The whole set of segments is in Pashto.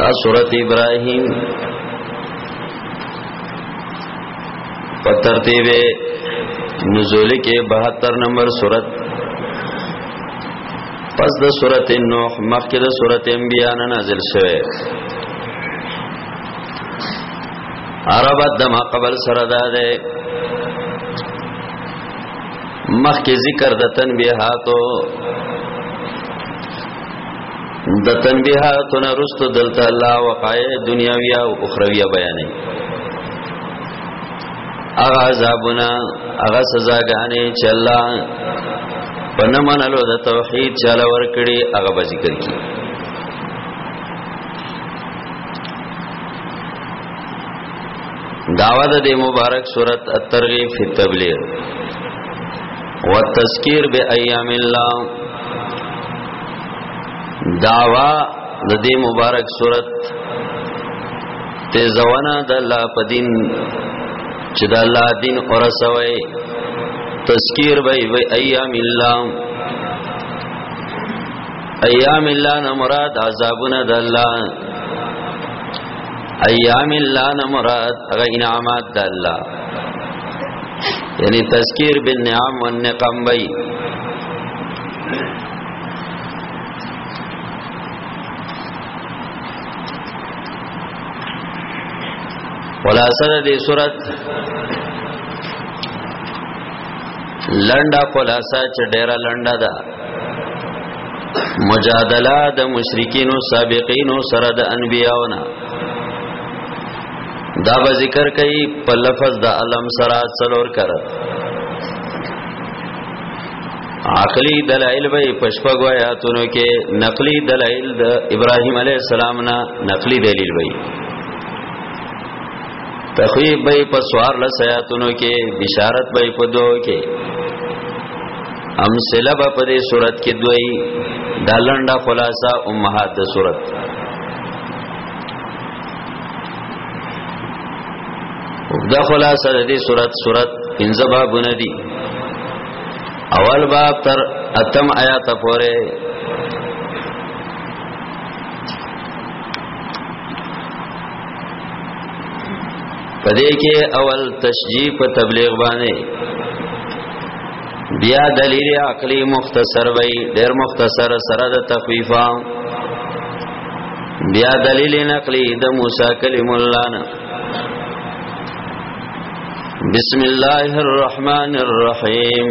دا سورت ابراهیم په ترتیب نزول کې 72 نمبر سورت پس د سورت نوح مخکې د سورت انبیاء نه نازل شوه عربت د ما قبل سره ده مخکې ذکر د تنبيهاتو د تنبيهاتو نه رستو دلته الله وقایع دنیاوی او اخروی بیانې اغه عذابنا اغه سزاګانې چې الله په نه منلو د توحید چاله ور کړی اغه به ذکر کی داوا د مبارک صورت الترغیب فی التبلیغ والتذکیر بایام الله داوا د دې مبارک صورت تیزونه د الله په دین چې د الله دین اورسوي تذکیر به وی ایام الله ایام الله نه مراد عذابونه د الله ایام الله نه مراد هغه انعامات د الله یعنی تذکیر بالنعم والنقم بی خلاصه دې صورت لنډه خلاصه چې ډیره لنډه ده مجادله د مشرکین او سابقین سره د انبیاونه دا به ذکر کوي په لفظ د علم سره څلور کړ عقلی دلائل به پشپغو آیاتونو کې نقلی دلائل د ابراهیم علی السلام نه نقلی دلیل وایي تخویب به په سوار لسیاتونو کې بشارت به په دوه کې امثله به په دې صورت کې دوی دا لنډه خلاصه امهات د صورت دا خلاصه د دې صورت صورت پنځه بابونه دي اول باب تر اتم آیات پورې پدې کې اول تشجیع په تبلیغ باندې بیا دلیل عقلی مختصر وای ډیر مختصر سره د تخفیفا بیا دلیل نقلی د موسی کلیم الله نه بسم الله الرحمن الرحیم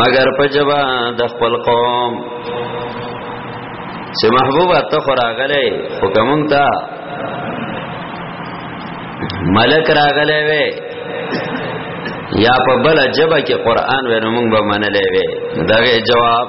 مگر په جبا د خپل قوم چې محبوب ته خوراغله خو کوم تا ملک راغله وې یا په بل جبا کې قران ورنمږ به منلې وې دغه جواب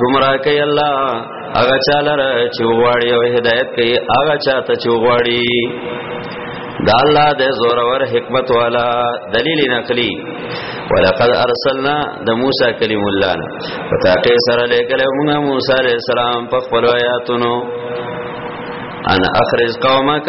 گمراه کوي الله هغه چاله چې وغواړي او هدایت کوي هغه چاته چې وغواړي دا الله د زور ور حکمت والا دلیل نقلی ولقد ارسلنا د موسی کلیم الله نه فتاقی سره لګل موږ موسی علیہ السلام په خپل آیاتونو ان اخرج قومک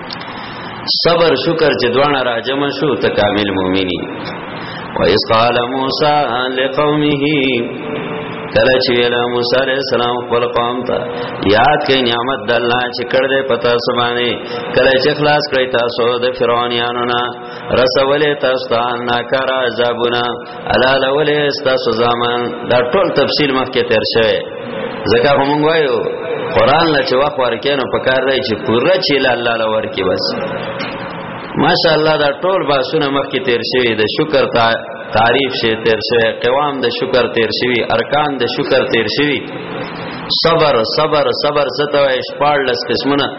صبر شکر چې دوانه راجم شو ته کامل مؤمنی و اس قال موسی لقومه کله چې ویل موسی عليه السلام خپل قوم ته یاد کړئ نعمت د الله چې کړ دې پتا سبانه کله چې خلاص کړی تاسو د فرعونانو نه رسولې تاسو ته ناکار عذابونه الا لولې تاسو زمان دا ټول تفصیل مخکې تیر شوی ځکه هم وایو قران لا چې واخ ورکینو په کار دی چې پوره چې الله لور کې بس ماشاء الله دا ټول باسونه مخکې تیر شوی د شکر تا تعریف شه تیر شوی قوام د شکر تیر شوی ارکان د شکر تیر شوی صبر صبر صبر ستوي شپارلس قسمونه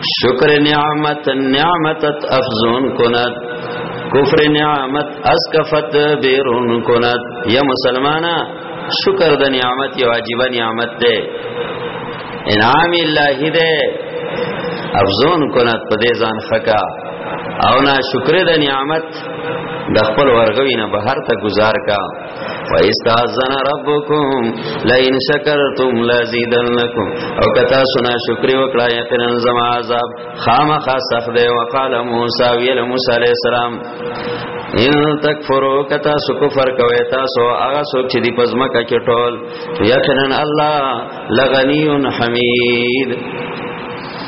شکر نعمت نعمتت افزون کند کفر نعمت اسکفت بیرون کند یا مسلمانا شکر د نعمت یو عجیب نعمت ده انعام الله ده افزون کند په دې ځان خکا او نا شکر د نعمت د خپل ورغوی نه بهر ته گزار کا وَإِسْتَأْذَنَ رَبُّكُمْ لَئِنْ شَكَرْتُمْ لَأَزِيدَنَّكُمْ او کتا سنا شکر وکړه یقینا زما عذاب خامخا سخت دی وقال موسی ویل موسی علیہ السلام ان تکفرو کتا سو کفر کوي تاسو هغه څوک چې دی پزما کا کې ټول یقینا الله لغنی حمید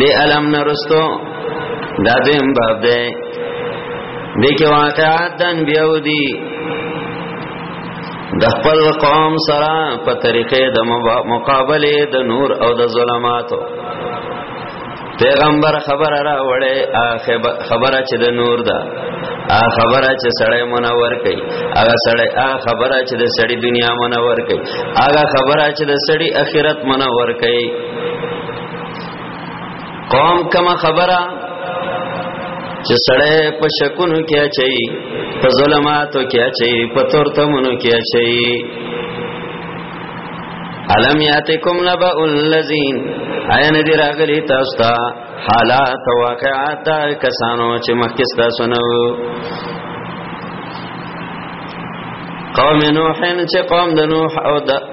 دی علم نرستو دا دیم باب دی دی کې واقعات دن بیاو دی د خپل قوم سره په طریقې د مقابله د نور او د ظلماتو پیغمبر خبر را وړې خبره چې د نور ده ا خبره چې سړی منور کړي هغه سړی ا خبره چې د سړی دنیا منور کړي هغه خبره چې د سړی اخرت منور کړي قوم کما خبره چې سړی په شکونو کې اچي په ظلماتو کې اچي په تورتمونو کې اچي علم یاتکم نبأ الذین عین دی راغلی تاسو ته حالات واقعات کسانو چې مخکې تاسو نو قوم نوح چې قوم د نوح او د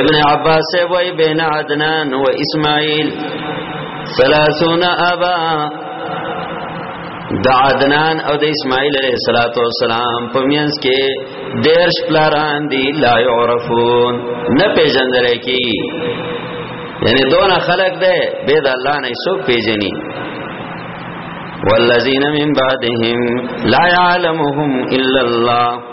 ابن عباس وی بین عدنان و اسماعیل ثلاثون ابا د عدنان او د اسماعیل علیہ الصلوۃ والسلام په مینس کې دیرش پلاران دی لا یعرفون نه پیژندل کی یعنی دون خلق ده به د الله نه څوک پیژني والذین من بعدهم لا يعلمهم الا الله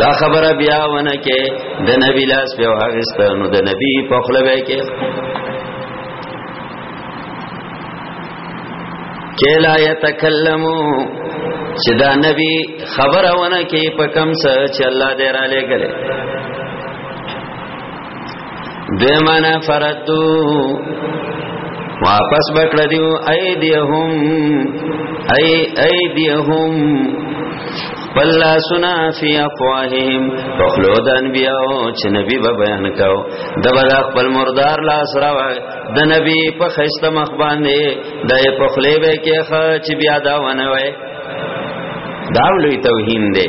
دا خبره بیا ونه کې د نبی لاس په واغست نو د نبی په خله به کې کلا یتکلمو چې دا نبی خبره ونه کې په کم څه چې الله دې را لګلې دیمانا فردو واپس بکړه دیو ایدیهم ای ایدیهم پلا سنا فی افواههم فخلو د انبیاو چې نبی به بیان کاو د بلا خپل مردار لاس راو د نبی په خسته مخ باندې د په خلی به کې خ چې بیا دا ونه وای دا لوی توهین دی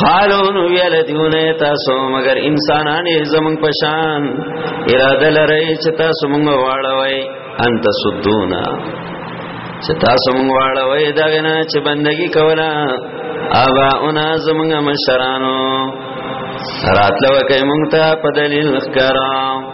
قالو نو ویل دیونه تاسو مگر انسانان زمون پشان اراده لري چې تاسو مونږ واړوي انت سدونا چې تاسو مونږ واړوي دا نه چې بندگی کولا ابا انا زمونږ مشرانو راتلو کوي مونږ ته په دلیل ښکارا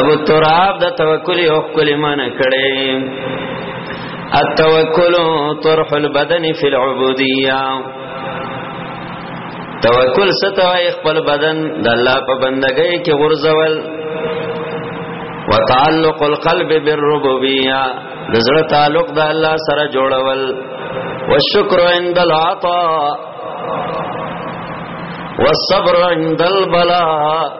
ابو تراب د توکل یو کلمه نه کړي التوکل طرح البدن فی العبودیه توکل ستوي خپل بدن د الله په بندګۍ کې غرزول وتعلق القلب بالربوبيه د زړه تعلق د الله سره جوړول والشکر عند العطاء والصبر عند البلاء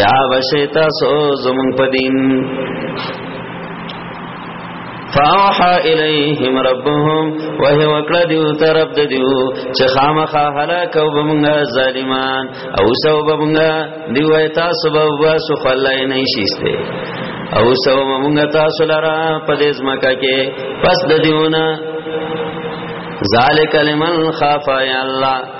یا بشی تاسو زمون په دین فاوحا الیہم ربهم وهي وکړه دیو طرف د دیو چې خامخا هلاک او بمغه ظالمان او سو بمغه دیو تاسو به واسو خلای نه شيسته او سو بمغه تاسو لرا په دې ځمکه کې پس د دیونه ذالک لمن خاف یا الله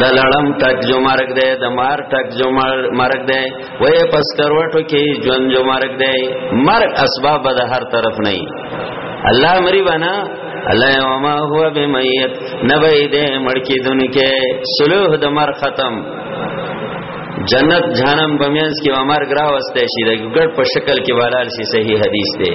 د لړم تک جو مرګ دی د مار تک جو مرګ دی وې پس کروټو کې جون جو مرګ دی مرګ اسباب د هر طرف نه الله مری بنا الله وما هو بمیت نبی دې مړکی دونکې سلوه د مر ختم جنت جهنم بمینس کې عمر ګرا واستې شي د ګډ په شکل کې والال شي صحیح حدیث دی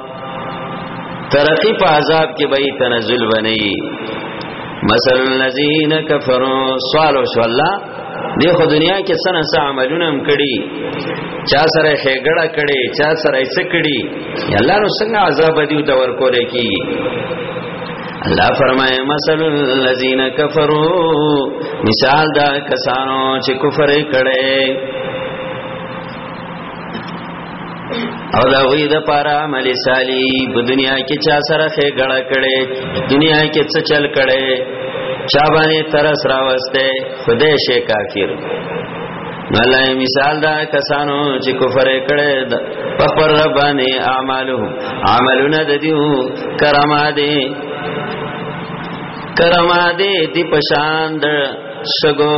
ترقی په عذاب کې به تنزل بنئ مثل الذين كفروا سوال وشو الله دغه دنیا کې سنه سه عملونه هم کړي چا سره هګړه کړي چا سره یې سکړي الله نو څنګه عذاب دی او تور کولې کی الله فرمایي مثل الذين كفروا مثال دا کسانو چې کفر کړي او دا وی د پاره عمل صالح په دنیا کې چا سره خې غړه کړي دنیا کې څه چل کړي چا باندې ترس راوسته خدای شي کافر مله مثال دا کسانو چې کفر کړي په پر باندې اعمالو عملونه د دیو کرما دي کرما دي دی پشان د شګو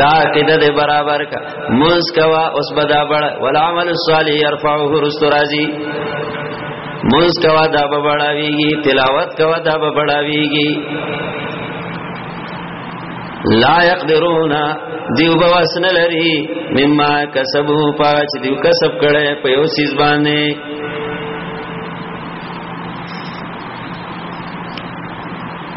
دا عقیده دې برابر کا منځ کوا اوس بدا بڑ والعمل الصالح يرفعه رست راضي منځ کوا دا به بڑاويږي تلاوت کوا دا به بڑاويږي لا يقدرون دیو بواس نه لري مما کسبو پاچ دیو کسب کړي په یو سیس باندې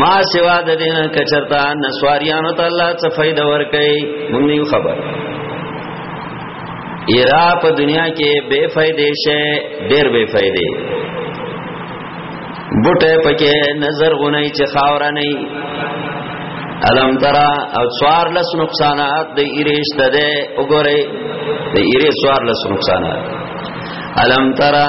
ما سوا د دین کچرتا نسواریانو ته الله څه فائدہ ورکړي مونږ نه خبر ایرا په دنیا کې بے فائدې شه ډېر بے فائدې بوټه پکې نظر غونې چې خاور نه الم ترا او سوار لس نقصانات د ایریش ته ده وګوره د ایری سوار لس نقصانات الم ترا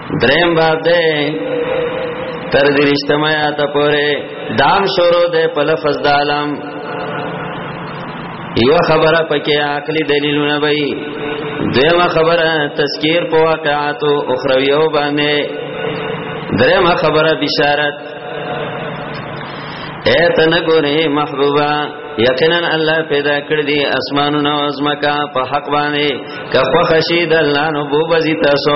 دریم باب ده تر دې رښتما یا ته پوره دام شروع ده په لفظ د عالم یو خبره پکې عقلي دلیلونه وي دیمه خبره تذکیر په واقعات او اخرویو باندې دریمه خبره بشارت اے تنګوري محبوبا یقینا الله پیدا کړ دي اسمانونه او زمکا په حق باندې که خو خشید الله نو بو بزی تاسو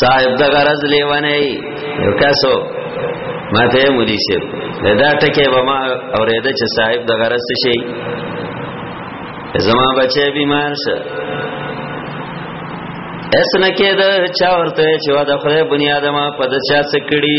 صاحب د غرض لیوانه یو کاسو ما ته مولي شه دا ټکه به ما اورېده چې صاحب د غرض څه شي زما بچي بیمار شه اس نه کې دا چا ورته چې وا د خدای بنی ادمه په د چا څکړي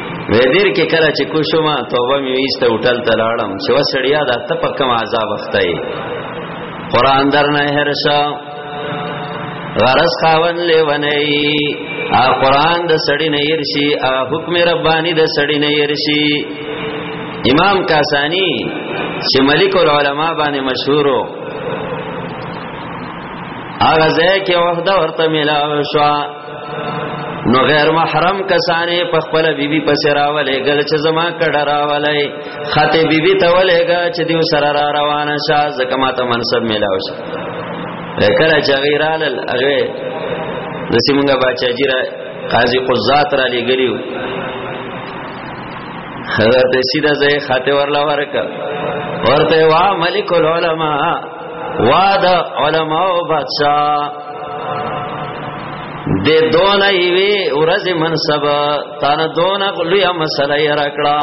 ویدیر کې کله چې کوشم توبه مې ویسته هوټل ته لاړم چې وسړیا دا ته په کوم عذاب وختای قران درنه هرشا غرس خاون لیونه ا قران د سړی نه يرشي ا حکم رباني د سړی نه يرشي امام کاسانی چې ملک العلماء باندې مشهورو هغه ځای کې وحده ورته ملاو شو نو غیر محرم کسانې په خپل بیبي پسې راولې ګل چې زما کډه راولې خاطه بیبي ته ولېګا چې دیو سره را روانه شه زکه ماته منصب ملاو شه کله چې غیرال هغه د سیمنګا بچا جیرا قاضي قزات را لګلیو حضرت سیدا زې خاطه ورلا ورکا ورته وا ملک العلماء واد علماء بادشاہ د دون ایوی ورځ منصب تان دون غلیا مسله یې راکړه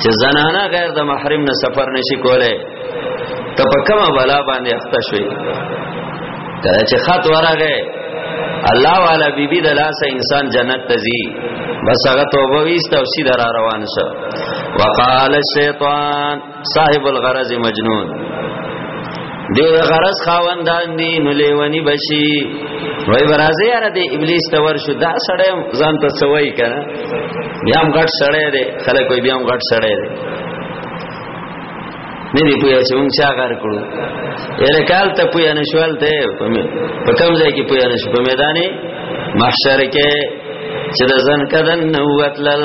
چې زنانه غیر د محرم نه سفر نشي کوله ته په کومه بلا باندې اخته شوې کله چې خط ورغه الله والا بیبي بی د لاسه انسان جنت ته ځي بس هغه توبه ویست او سیده را روان شو وقال الشیطان صاحب الغرض مجنون دی غرض خاوندان دی نو لیونی بشي وای برازه یار دی ابلیس ته ورشو دا سړی ځان ته سوي کنه بیا هم غټ سړی دی خلک وای بیا هم غټ سړی دی نه دی پویا چې مونږ چا کار کړو یره کال ته پویا نشوال ته په کوم ځای کې پویا نشو په میدانې محشر کې چې د ځن کدن نو وتلل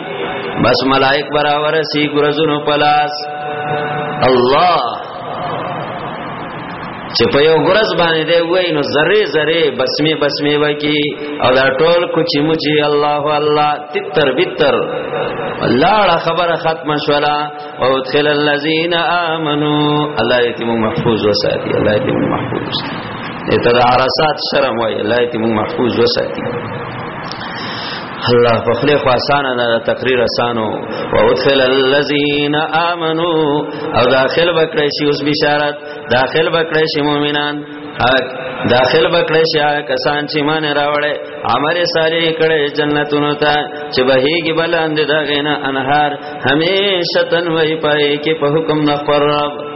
بس ملائک برابر سی ګرزونو پلاس الله چې په یو ګرز باندې دی وای نو ذره ذره بسمه بسمه وکی او دا ټول کوچی موچی الله الله تتر بتر الله خبره ختم شولا او ادخل الذين امنوا الله یتیم محفوظ وساتي الله یتیم محفوظ وساتي ته د عرصات شرم وای الله یتیم محفوظ وساتي الله په خله خو اسانه ده تقریر اسانو او ادخل الذين امنوا او داخل بکړی شي اوس بشارت داخل بکړی شي مؤمنان داخل بکړی شي کسان چې مان راوړې عمل صالح کړي جنتونو ته چې بهيږي بلند دغه نه انهار هميشه تنوي پای کې په حکم نه پر رب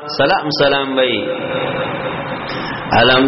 سلام سلام بھائی علم